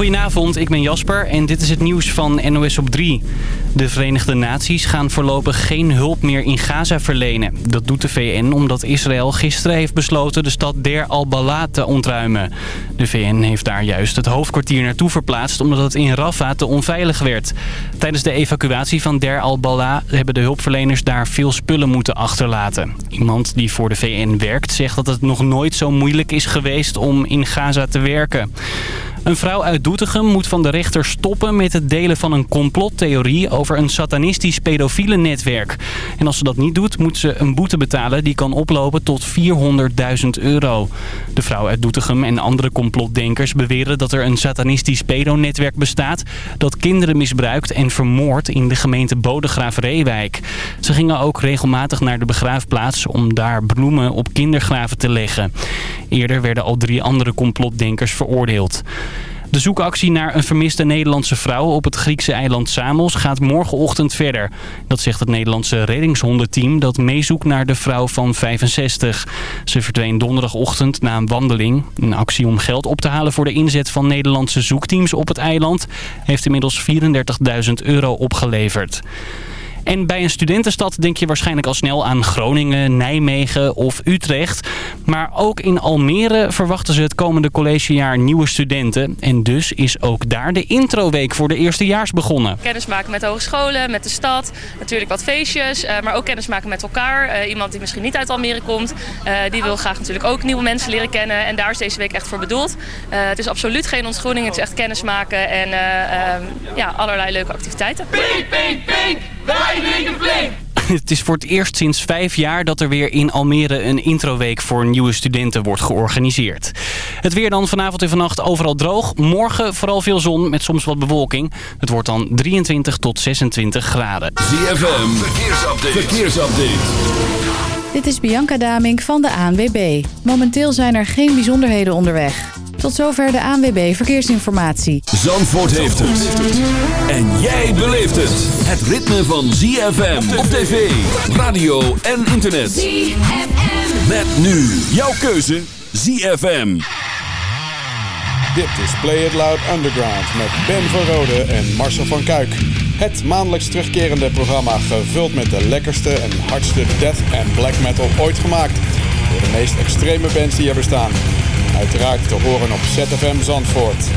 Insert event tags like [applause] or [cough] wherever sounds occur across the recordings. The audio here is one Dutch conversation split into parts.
Goedenavond, ik ben Jasper en dit is het nieuws van NOS op 3. De Verenigde Naties gaan voorlopig geen hulp meer in Gaza verlenen. Dat doet de VN omdat Israël gisteren heeft besloten de stad Der al-Bala te ontruimen. De VN heeft daar juist het hoofdkwartier naartoe verplaatst omdat het in Rafah te onveilig werd. Tijdens de evacuatie van Der al-Bala hebben de hulpverleners daar veel spullen moeten achterlaten. Iemand die voor de VN werkt zegt dat het nog nooit zo moeilijk is geweest om in Gaza te werken. Een vrouw uit Doetinchem moet van de rechter stoppen met het delen van een complottheorie over een satanistisch pedofiele netwerk. En als ze dat niet doet, moet ze een boete betalen die kan oplopen tot 400.000 euro. De vrouw uit Doetinchem en andere complotdenkers beweren dat er een satanistisch pedonetwerk bestaat dat kinderen misbruikt en vermoordt in de gemeente Bodegraaf-Reewijk. Ze gingen ook regelmatig naar de begraafplaats om daar bloemen op kindergraven te leggen. Eerder werden al drie andere complotdenkers veroordeeld. De zoekactie naar een vermiste Nederlandse vrouw op het Griekse eiland Samos gaat morgenochtend verder. Dat zegt het Nederlandse reddingshondenteam dat meezoekt naar de vrouw van 65. Ze verdween donderdagochtend na een wandeling. Een actie om geld op te halen voor de inzet van Nederlandse zoekteams op het eiland... heeft inmiddels 34.000 euro opgeleverd. En bij een studentenstad denk je waarschijnlijk al snel aan Groningen, Nijmegen of Utrecht. Maar ook in Almere verwachten ze het komende collegejaar nieuwe studenten. En dus is ook daar de introweek voor de eerstejaars begonnen. Kennismaken met hogescholen, met de stad, natuurlijk wat feestjes. Uh, maar ook kennismaken met elkaar. Uh, iemand die misschien niet uit Almere komt, uh, die wil graag natuurlijk ook nieuwe mensen leren kennen. En daar is deze week echt voor bedoeld. het is absoluut geen ontgroening, het is echt kennismaken en ehm, ja, allerlei leuke activiteiten. Pink, pink, pink. [laughs] Het is voor het eerst sinds vijf jaar dat er weer in Almere een introweek voor nieuwe studenten wordt georganiseerd. Het weer dan vanavond en vannacht overal droog. Morgen vooral veel zon met soms wat bewolking. Het wordt dan 23 tot 26 graden. ZFM, verkeersupdate. verkeersupdate. Dit is Bianca Damink van de ANWB. Momenteel zijn er geen bijzonderheden onderweg. Tot zover de ANWB Verkeersinformatie. Zandvoort heeft het. En jij beleeft het. Het ritme van ZFM op tv, radio en internet. ZFM. Met nu jouw keuze ZFM. Dit is Play It Loud Underground met Ben van Rode en Marcel van Kuik. Het maandelijks terugkerende programma gevuld met de lekkerste en hardste death en black metal ooit gemaakt. Door de meest extreme bands die er bestaan. Uiteraard te horen op ZFM Zandvoort.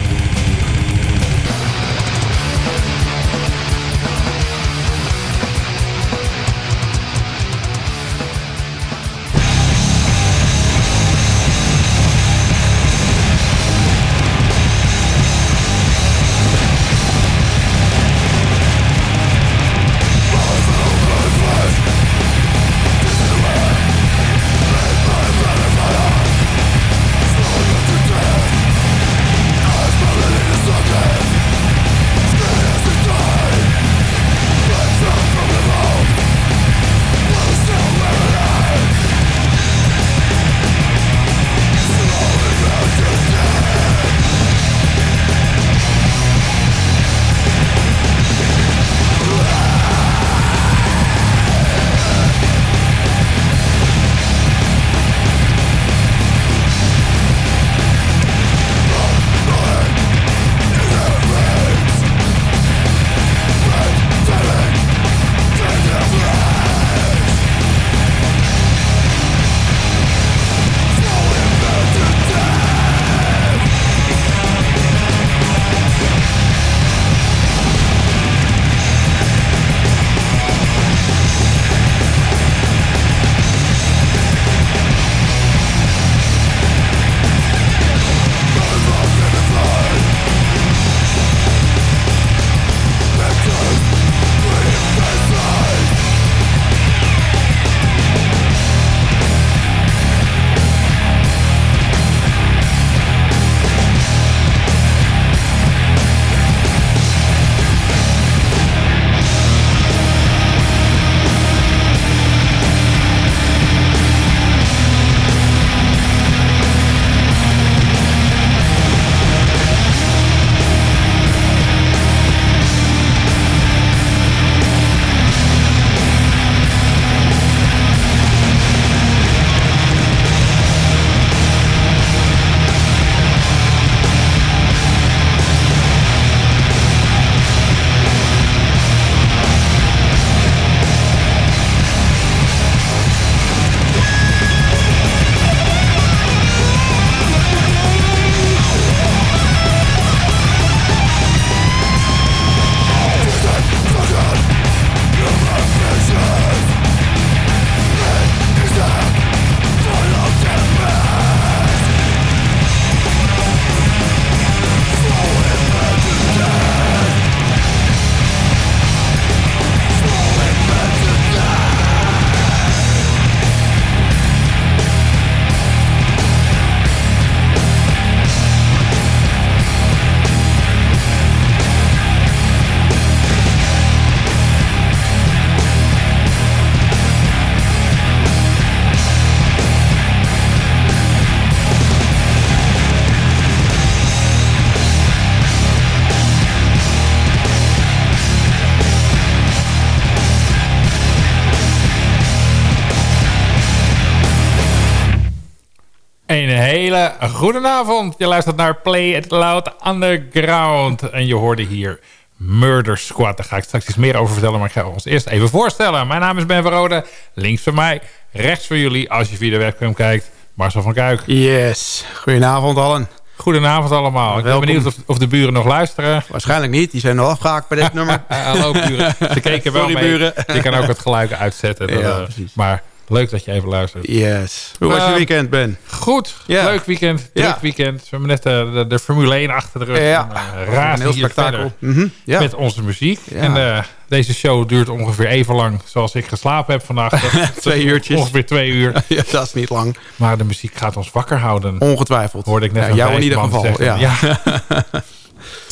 Hele goede avond. Je luistert naar Play It Loud Underground. En je hoorde hier Murder Squad. Daar ga ik straks iets meer over vertellen. Maar ik ga ons eerst even voorstellen. Mijn naam is Ben Verrode. Links van mij, rechts van jullie. Als je via de webcam kijkt, Marcel van Kuik. Yes, goedenavond allen. Goedenavond allemaal. Ik ben benieuwd of, of de buren nog luisteren. Waarschijnlijk niet, die zijn al afgehaakt bij dit [laughs] nummer. Hallo buren. Ze keken wel Sorry, mee. buren. Je kan ook het geluid uitzetten. Dat, Ja, eh, precies. maar leuk dat je even luistert. Yes. Hoe was je Eh, weekend, Ben? Goed, Ja. leuk weekend, druk Ja. weekend. We hebben net de, de, de Formule 1 achter de rug. Ja, een razen heel spektakel. Mhm, Ja. met onze muziek. En eh, deze show duurt ongeveer even lang zoals ik geslapen heb vandaag. [laughs] Dat- Twee uurtjes. Ongeveer twee uur. [laughs] ja, dat is niet lang. Maar de muziek gaat ons wakker houden. Ongetwijfeld. Hoorde ik net Ja, een jou in ieder geval. zeggen. Ja. [laughs]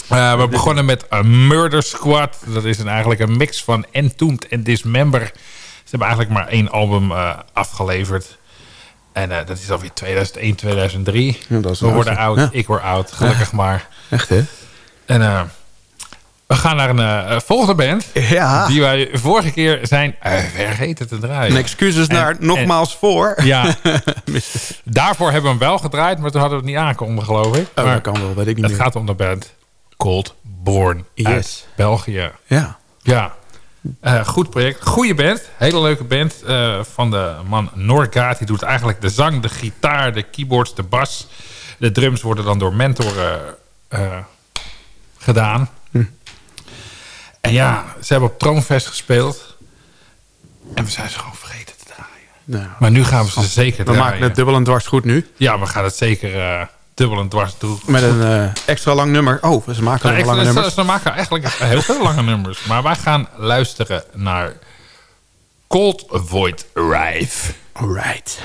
Eh, we begonnen met uh, Murder Squad. Dat is een, eigenlijk een mix van Entombed en Dismember. Ze hebben eigenlijk maar één album eh, afgeleverd. En eh, dat is alweer 2001, 2003. Ja, we worden oud, Ja. ik word oud, gelukkig maar. Echt, hè? En eh, we gaan naar een volgende band. Ja. Die wij vorige keer zijn vergeten te draaien. En excuses En- naar nogmaals voor. Ja, [laughs] daarvoor hebben we hem wel gedraaid, maar toen hadden we het niet aangekondigd, geloof ik. Oh, maar dat kan wel, weet ik niet het meer. gaat om de band Cold Born Yes. uit België. Ja. Ja, Eh, goed project. Goede band. Hele leuke band eh, van de man Norgaard. Die doet eigenlijk de zang, de gitaar, de keyboards, de bas. De drums worden dan door mentoren eh, gedaan. Hm. En ja, ze hebben op Troonfest gespeeld. En we zijn ze gewoon vergeten te draaien. Nou, Maar nu gaan we ze zeker we draaien. maken het dubbel en dwars goed nu. Ja, we gaan het zeker dubbel en dwars doen. Met een eh, extra lang nummer. Oh, ze maken Nou, nog lange ik- ze, nummers. ze maken eigenlijk heel veel lange nummers. Maar wij gaan luisteren naar Cold Void Rive. Alright.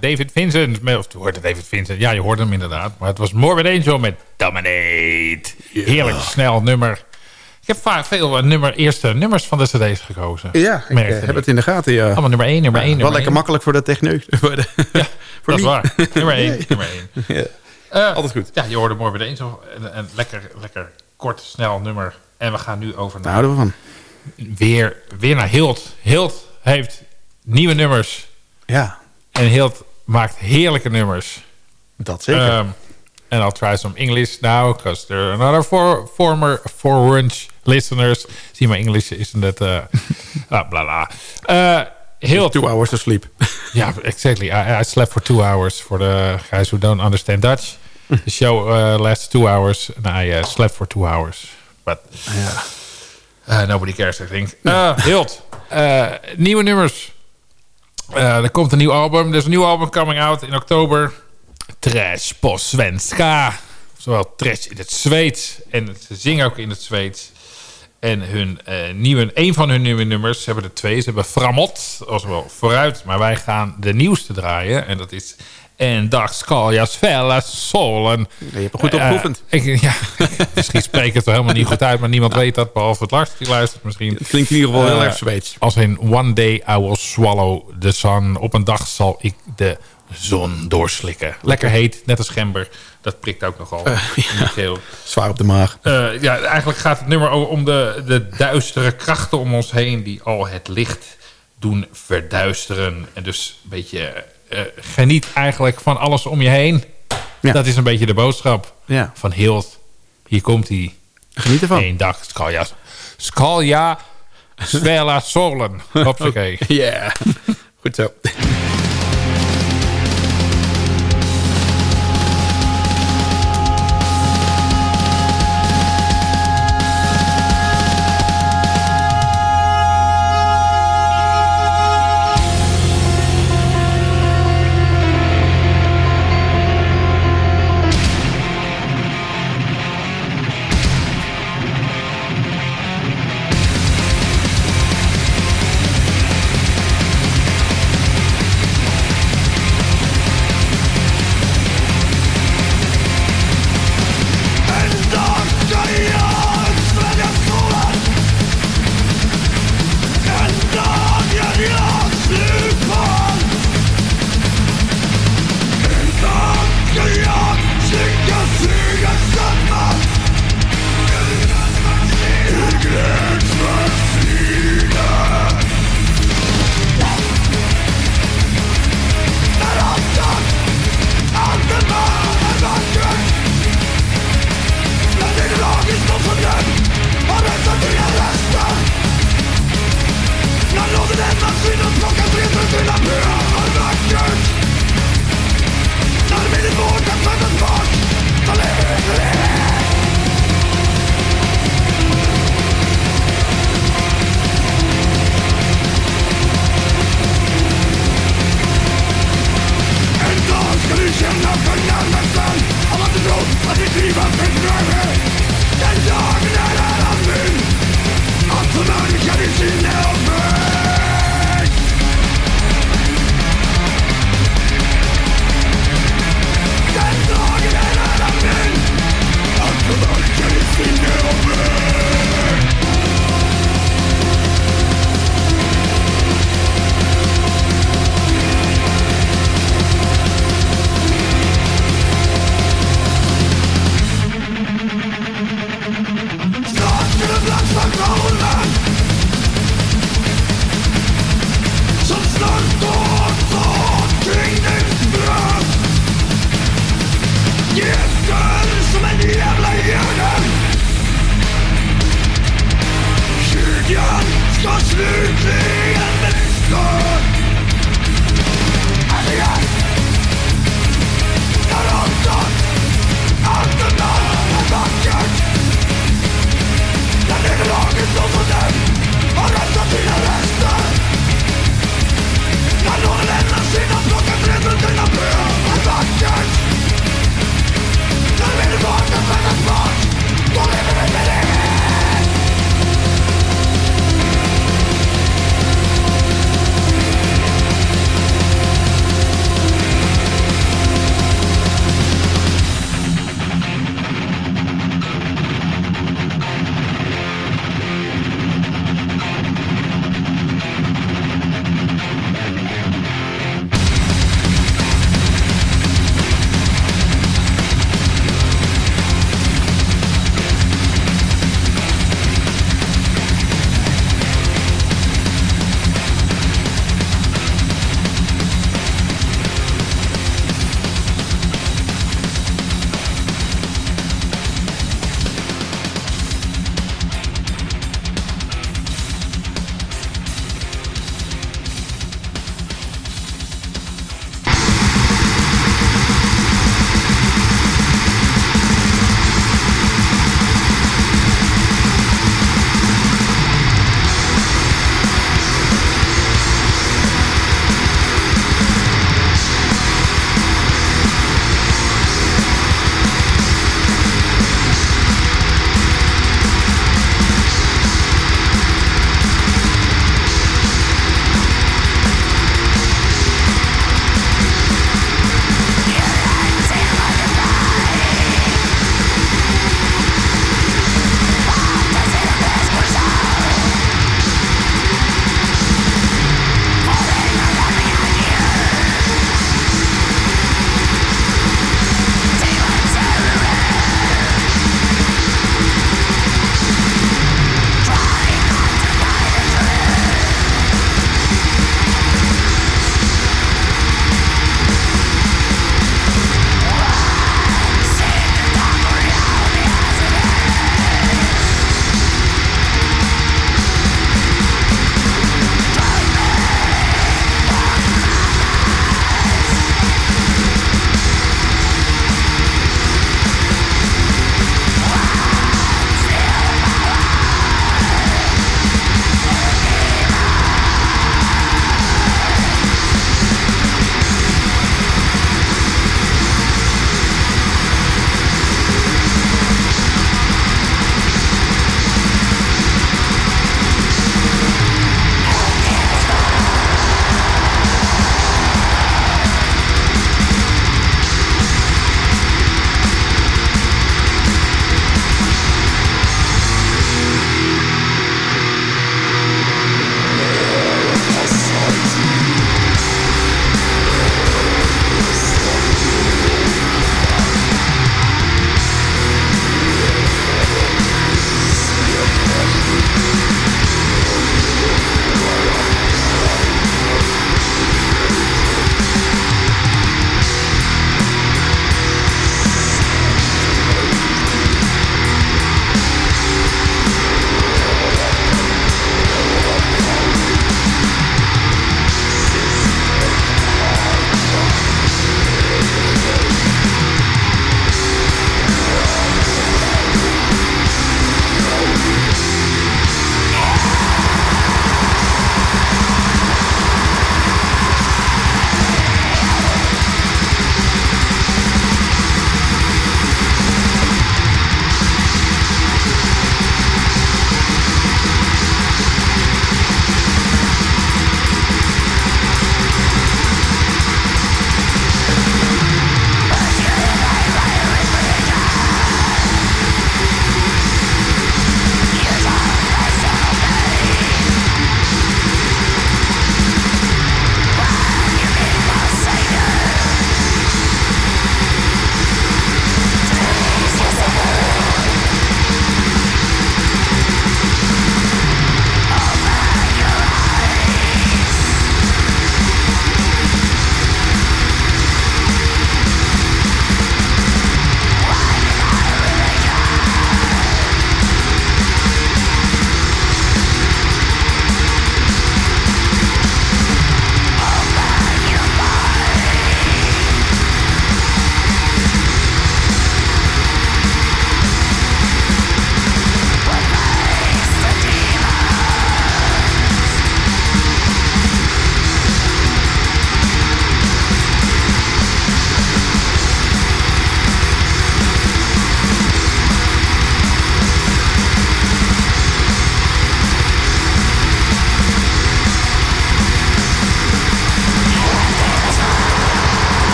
David Vincent. met- Of hoorde David Vincent. Ja, je hoorde hem inderdaad. Maar het was Morbid Angel met Dominate. Heerlijk snel nummer. Ik heb vaak veel eh, nummer, eerste nummers van de cd's gekozen. Ja, ik eh, heb het in de gaten, ja. Allemaal nummer 1, nummer 1, nummer Wel lekker één. makkelijk voor de techneut. [laughs] De, Ja, voor dat is waar. Nummer 1, nummer 1. [laughs] Ja. Eh, Altijd goed. Ja, je hoorde Morbid Angel. Een, een lekker, lekker kort, snel nummer. En we gaan nu over Daar naar houden we van. weer, weer naar Hilt. Hilt heeft nieuwe nummers. Ja, En Hilt maakt heerlijke nummers. dat zeker. Um, and I'll try some English now, because there are another four former Forwunch listeners. See, my English isn't that... Uh, ah, blah, blah. Uh, Hilt. Two hours to sleep. [laughs] Yeah, exactly. I, I slept for two hours for the guys who don't understand Dutch. The show uh, lasts two hours, and I uh, slept for two hours. But ja. uh, nobody cares, I think. Uh, Hilt. Uh, nieuwe nummers. Uh, er komt een nieuw album. Er is een nieuw album coming out in oktober. Trash svenska. Oftewel trash in het Zweeds. En ze zingen ook in het Zweeds. En hun, eh, nieuwe, een van hun nieuwe nummers, ze hebben er twee. Ze hebben Framot, oftewel vooruit. Maar wij gaan de nieuwste draaien. En dat is En dag skal jag svälla solen. Je hebt goed Eh, opgeoefend. ik, ja, [laughs] misschien spreek ik het er helemaal niet goed uit. Maar niemand weet dat, behalve het Lars die luistert misschien. Het klinkt in ieder geval heel Eh, erg Zweeds. Als in One day I will swallow the sun. Op een dag zal ik de zon doorslikken. Lekker heet, net als gember. Dat prikt ook nogal keel. Zwaar op de maag. Eh, ja, eigenlijk gaat het nummer om de, de duistere krachten om ons heen... die al het licht doen verduisteren. En dus een beetje eh, geniet eigenlijk van alles om je heen. Ja. Dat is een beetje de boodschap Ja. van Hild. Hier komt hij. Geniet ervan. Eén dag Skalja. Skalja Svela Solen. [laughs] Hopsakee. Ja. Goed zo.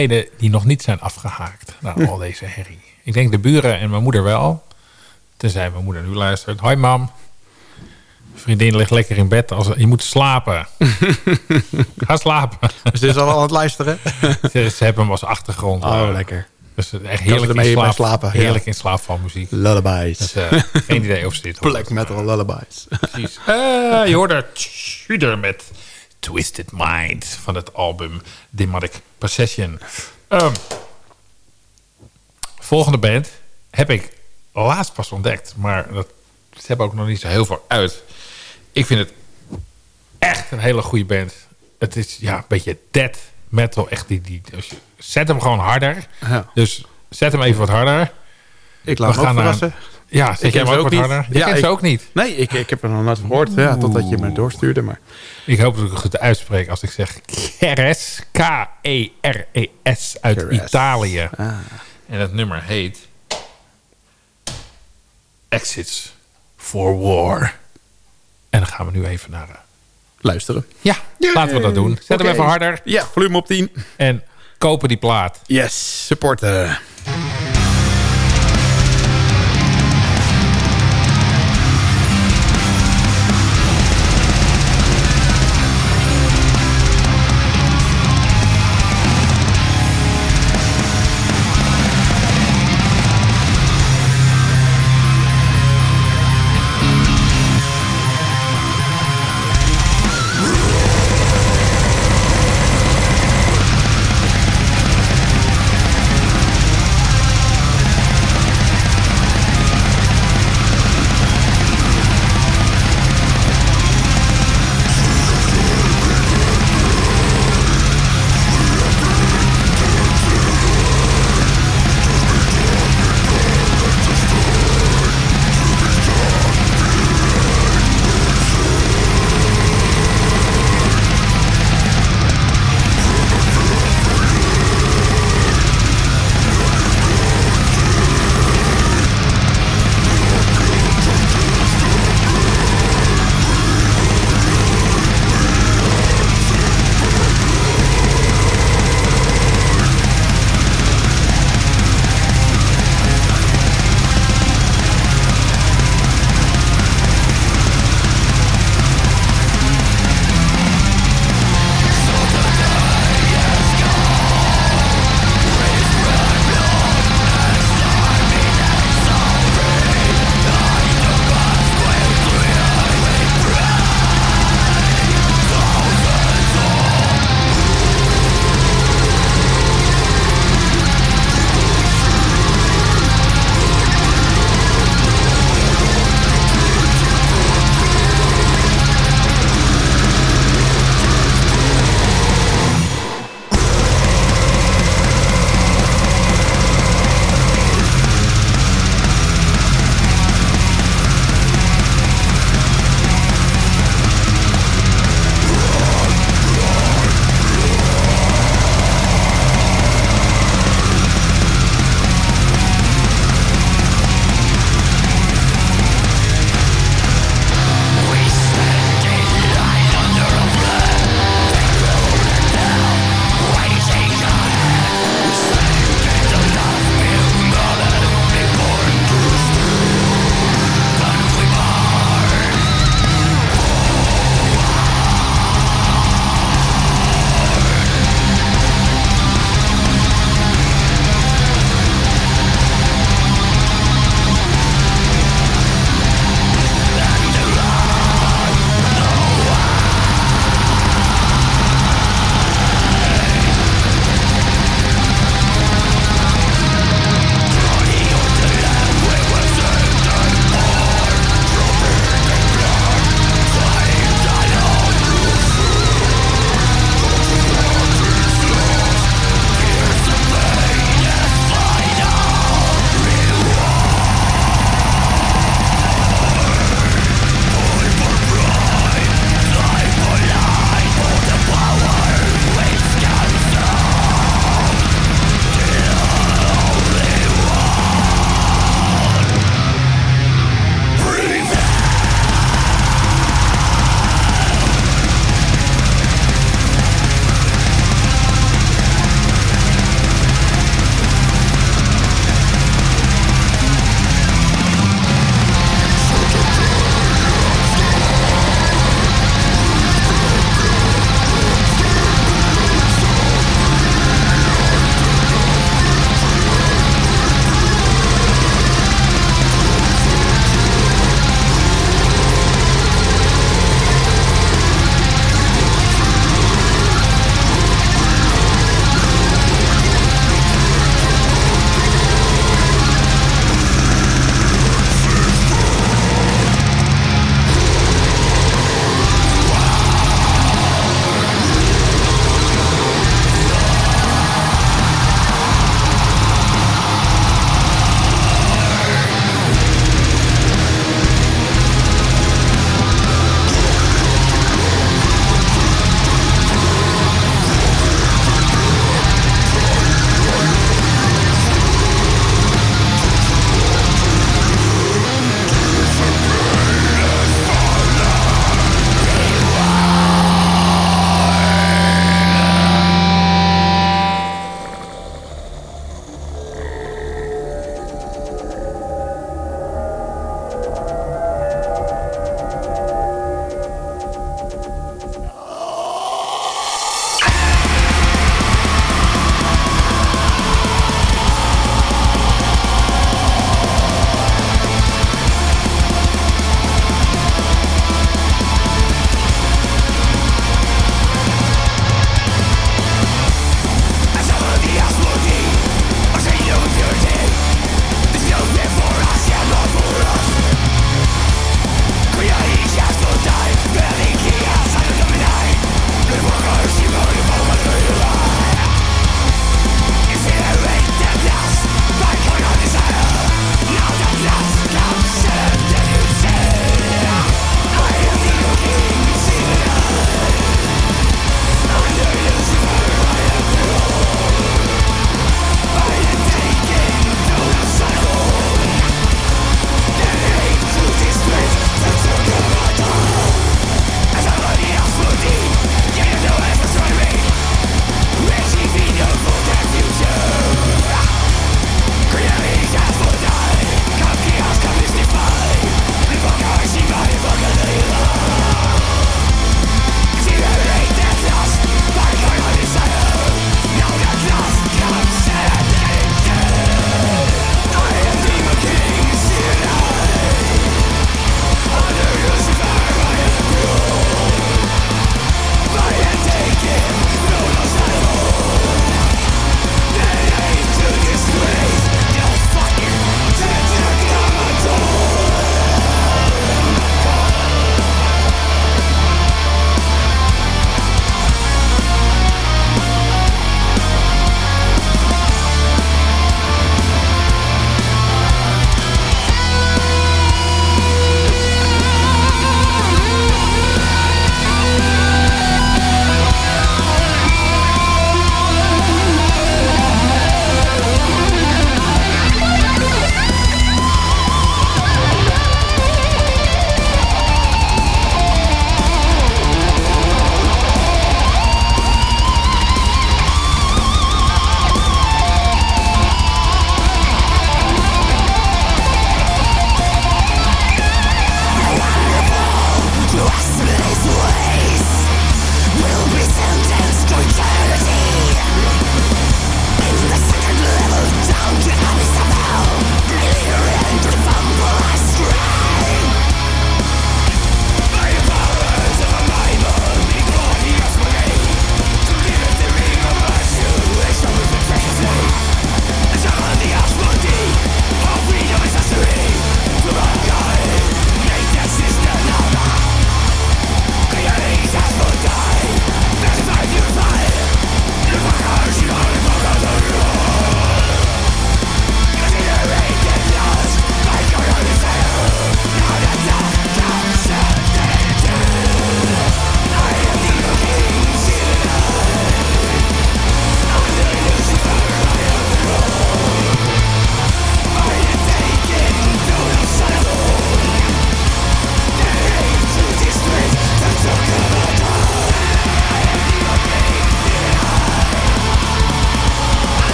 Degenen die nog niet zijn afgehaakt naar al deze herrie. Ik denk de buren en mijn moeder wel. Tenzij mijn moeder nu luistert. Hoi mam. Vriendin ligt lekker in bed. Als, je moet slapen. [laughs] Ga slapen. Ze is al aan het luisteren. [laughs] ze, ze hebben hem als achtergrond. Oh, eh, lekker. Dus echt heerlijk in slaap, slapen, ja. Heerlijk in slaap van muziek. Lullabies. Dus, eh, geen idee of ze dit [laughs] hoort. Black metal lullabies. Precies. Eh, je hoorde Schuder met Twisted Mind van het album Demonic Possession. Ehm, volgende band heb ik laatst pas ontdekt. Maar dat, ze hebben ook nog niet zo heel veel uit. Ik vind het echt een hele goede band. Het is ja, een beetje dead metal. Echt die, die, je, zet hem gewoon harder. Ja. Dus zet hem even wat harder. Ik laat We ook gaan verrassen. Ja, Ik zet jij ken hem ook ook wat niet. harder? Je Ja, kent ze ook niet. Nee, ik, ik heb er nog nooit van gehoord. Ja, totdat je me doorstuurde. Maar Ik hoop dat ik het goed uitspreek als ik zeg Keres. K-E-R-E-S uit Keres. Italië. Ah. En het nummer heet Exits for War. En dan gaan we nu even naar... eh, luisteren. Ja, laten we dat doen. Zet hem even harder Ja, volume op 10. en kopen die plaat. Yes, supporten.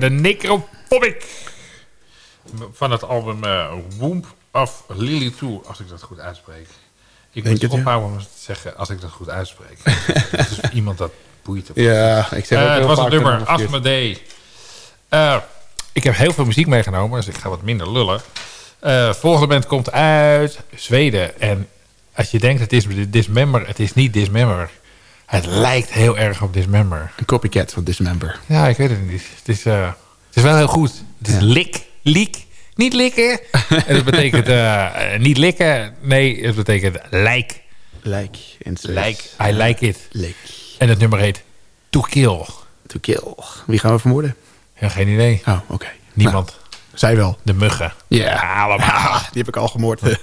Hoorde Necrophobic. Van het album Womb of Lily 2, als ik dat goed uitspreek. Ik Denk moet het, ja. ophouden om te zeggen als ik dat goed uitspreek. [laughs] dus iemand dat boeit. Of Ja, ik zeg ook heel het was het de nummer. Asmodee. Eh ik heb heel veel muziek meegenomen, dus ik ga wat minder lullen. Eh volgende band komt uit Zweden. En als je denkt het is Dismember, het is niet Dismember. Het lijkt heel erg op Dismember. Een copycat van Dismember. Ja, ik weet het niet. Het is, eh, het is wel heel goed. Het is Ja. lik, liek, niet likken. en dat betekent [laughs] eh, eh, niet likken. Nee, het betekent lijk. Like. Like, I like it. Like. En het nummer heet To Kill. To kill. Wie gaan we vermoorden? Ja, geen idee. Oh, oké. Niemand. Nou, zij wel. De muggen. Ja, allemaal. [laughs] Die heb ik al gemoord. [laughs]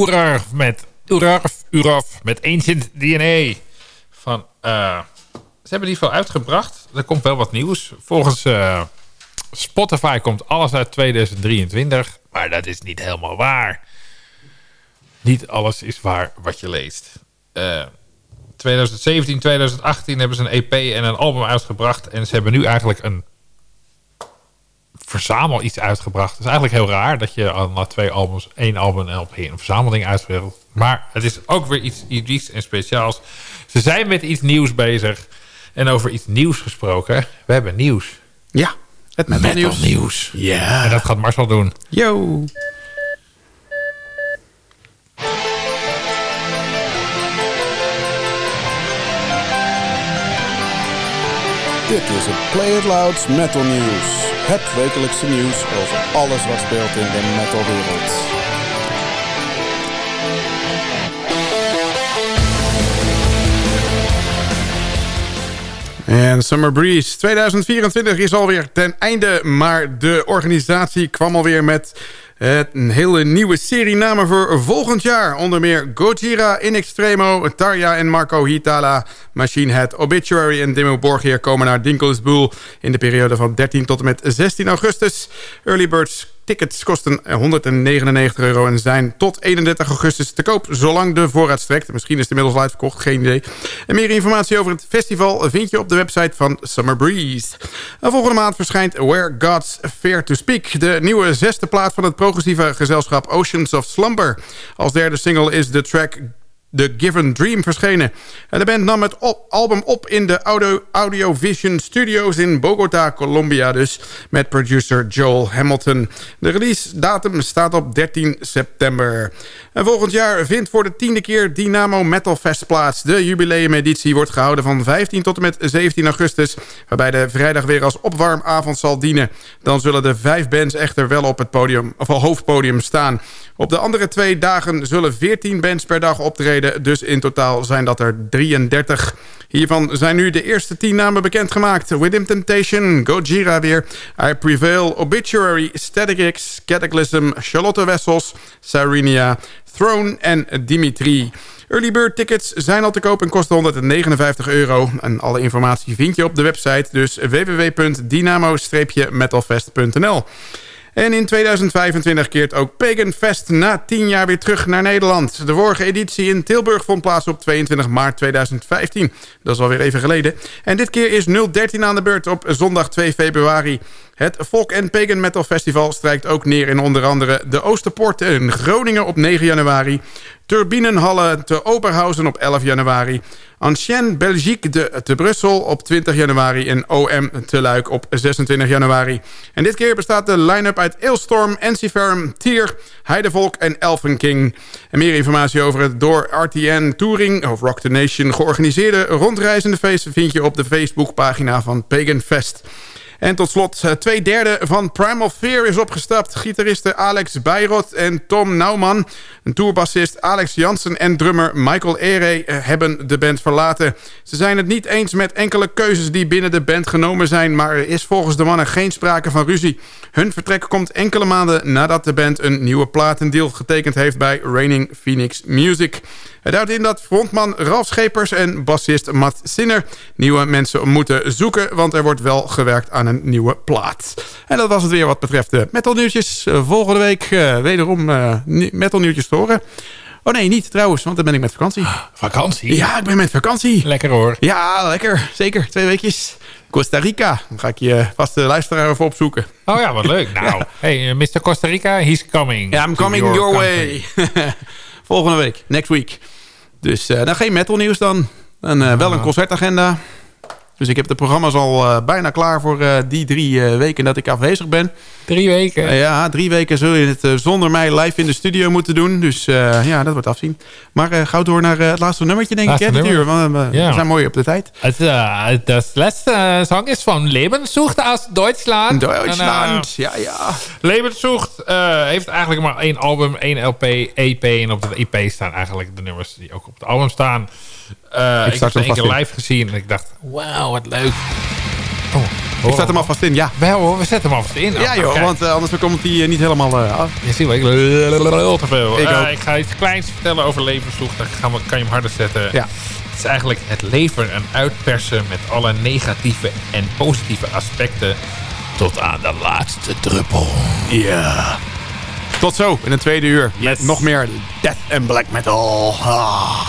Urarf met Urarf, Urarf met Ancient DNA. Van, uh, ze hebben die veel uitgebracht. Er komt wel wat nieuws. Volgens uh, Spotify komt alles uit 2023. Maar dat is niet helemaal waar. Niet alles is waar wat je leest. Uh, 2017, 2018 hebben ze een EP en een album uitgebracht. En ze hebben nu eigenlijk een verzamel iets uitgebracht. Het is eigenlijk heel raar dat je al na twee albums één album en LP een verzameling uitbrengt. Maar het is ook weer iets unieks en speciaals. Ze zijn met iets nieuws bezig. En over iets nieuws gesproken. We hebben nieuws. Ja, het metal, metal nieuws. nieuws. Ja. En dat gaat Marcel doen. Yo. Dit is het Play It Loud Metal News. Het wekelijkse nieuws over alles wat speelt in de metalwereld. En Summer Breeze 2024 is alweer ten einde, maar de organisatie kwam alweer met een hele nieuwe serie namen voor volgend jaar. Onder meer Gojira, In Extremo, Tarja en Marco Hitala, Machine Head, Obituary en Demo Borgia komen naar Dinkelsboel in de periode van 13 tot en met 16 augustus. Early Birds Tickets kosten 199 euro en zijn tot 31 augustus te koop, zolang de voorraad strekt. Misschien is het inmiddels uitverkocht, geen idee. En meer informatie over het festival vind je op de website van Summer Breeze. En volgende maand verschijnt Where Gods Fair to Speak, de nieuwe zesde plaat van het progressieve gezelschap Oceans of Slumber. Als derde single is de track The Given Dream verschenen. De band nam het album op in de Audio, Audio Vision Studios in Bogota, Colombia dus, met producer Joel Hamilton. De release datum staat op 13 september. En volgend jaar vindt voor de tiende keer Dynamo Metal Fest plaats. De jubileumeditie wordt gehouden van 15 tot en met 17 augustus... waarbij de vrijdag weer als opwarmavond zal dienen. Dan zullen de vijf bands echter wel op het podium, of al hoofdpodium staan. Op de andere twee dagen zullen 14 bands per dag optreden... dus in totaal zijn dat er 33. Hiervan zijn nu de eerste 10 namen bekendgemaakt. Within Temptation, Gojira weer, I Prevail, Obituary, Static X, Cataclysm, Charlotte Wessels, Sirenia, Throne en Dimitri. Early bird tickets zijn al te koop en kosten 159 euro. En alle informatie vind je op de website, dus www.dynamo-metalfest.nl. En in 2025 keert ook Pagan Fest na 10 jaar weer terug naar Nederland. De vorige editie in Tilburg vond plaats op 22 maart 2015. Dat is alweer even geleden. En dit keer is 013 aan de beurt op zondag 2 februari. Het Folk and Pagan Metal Festival strijkt ook neer in onder andere de Oosterpoort in Groningen op 9 januari. Turbinenhallen te Oberhausen op 11 januari. Ancienne Belgique de, te Brussel op 20 januari. En OM te Luik op 26 januari. En dit keer bestaat de line-up uit Ailstorm, Ensiferum, Tier, Heidevolk en Elfen King. En meer informatie over het door RTN Touring of Rock the Nation georganiseerde rondreizende feest... vind je op de Facebookpagina van Pagan Fest. En tot slot, eh, twee derde van Primal Fear is opgestapt. Gitaristen Alex Bijrot en Tom Nauman. Tourbassist Alex Jansen en drummer Michael Ere eh, hebben de band verlaten. Ze zijn het niet eens met enkele keuzes die binnen de band genomen zijn... maar er is volgens de mannen geen sprake van ruzie. Hun vertrek komt enkele maanden nadat de band een nieuwe platendeal getekend heeft... bij Raining Phoenix Music. Het houdt in dat frontman Ralf Schepers en bassist Matt Sinner... nieuwe mensen moeten zoeken, want er wordt wel gewerkt aan een nieuwe plaat. En dat was het weer wat betreft de metal nieuwtjes. Eh, volgende week uh, wederom uh, metal nieuwtjes te horen. Oh nee, niet trouwens, want dan ben ik met vakantie. Vakantie? Ja, ik ben met vakantie. Lekker hoor. Ja, lekker. Zeker. Twee weekjes. Costa Rica. Dan ga ik je vaste luisteraar even opzoeken. Oh ja, wat leuk. Nou, [laughs] hey, Mr. Costa Rica, he's coming. Ja, yeah, I'm coming your, your way. [laughs] Volgende week. Next week. Dus uh, dan geen metal nieuws dan. En uh, wel een concertagenda. Dus ik heb de programma's al uh, bijna klaar voor die drie weken dat ik afwezig ben. Drie weken. Eh, ja, drie weken zul je het eh, zonder mij live in de studio moeten doen. Dus eh, ja, dat wordt afzien. Maar gauw door naar het laatste nummertje, denk laatste ik. Hè, uur. Want, Ja. We zijn mooi op de tijd. Het, laatste song is van Lebenssucht Deutschland. Duitsland, En, ja, ja. Lebenssucht eh, heeft eigenlijk maar één album, één LP, EP. En op de EP staan eigenlijk de nummers die ook op het album staan. Eh, ik, heb hem één keer in. live gezien en ik dacht, wauw, wat leuk. Oh, Ik zet hem alvast in, ja. Wel hoor, we zetten hem alvast in. Ja joh, want eh, anders komt hij eh, niet helemaal af. Je ziet wel, ik lul te veel. Ik ga iets kleins vertellen over levenszoek. Dan gaan we, kan je hem harder zetten. Ja. Het is eigenlijk het leveren en uitpersen met alle negatieve en positieve aspecten. Tot aan de laatste druppel. Ja. Tot zo, in het tweede uur. Yes. Met nog meer death en black metal. Ah.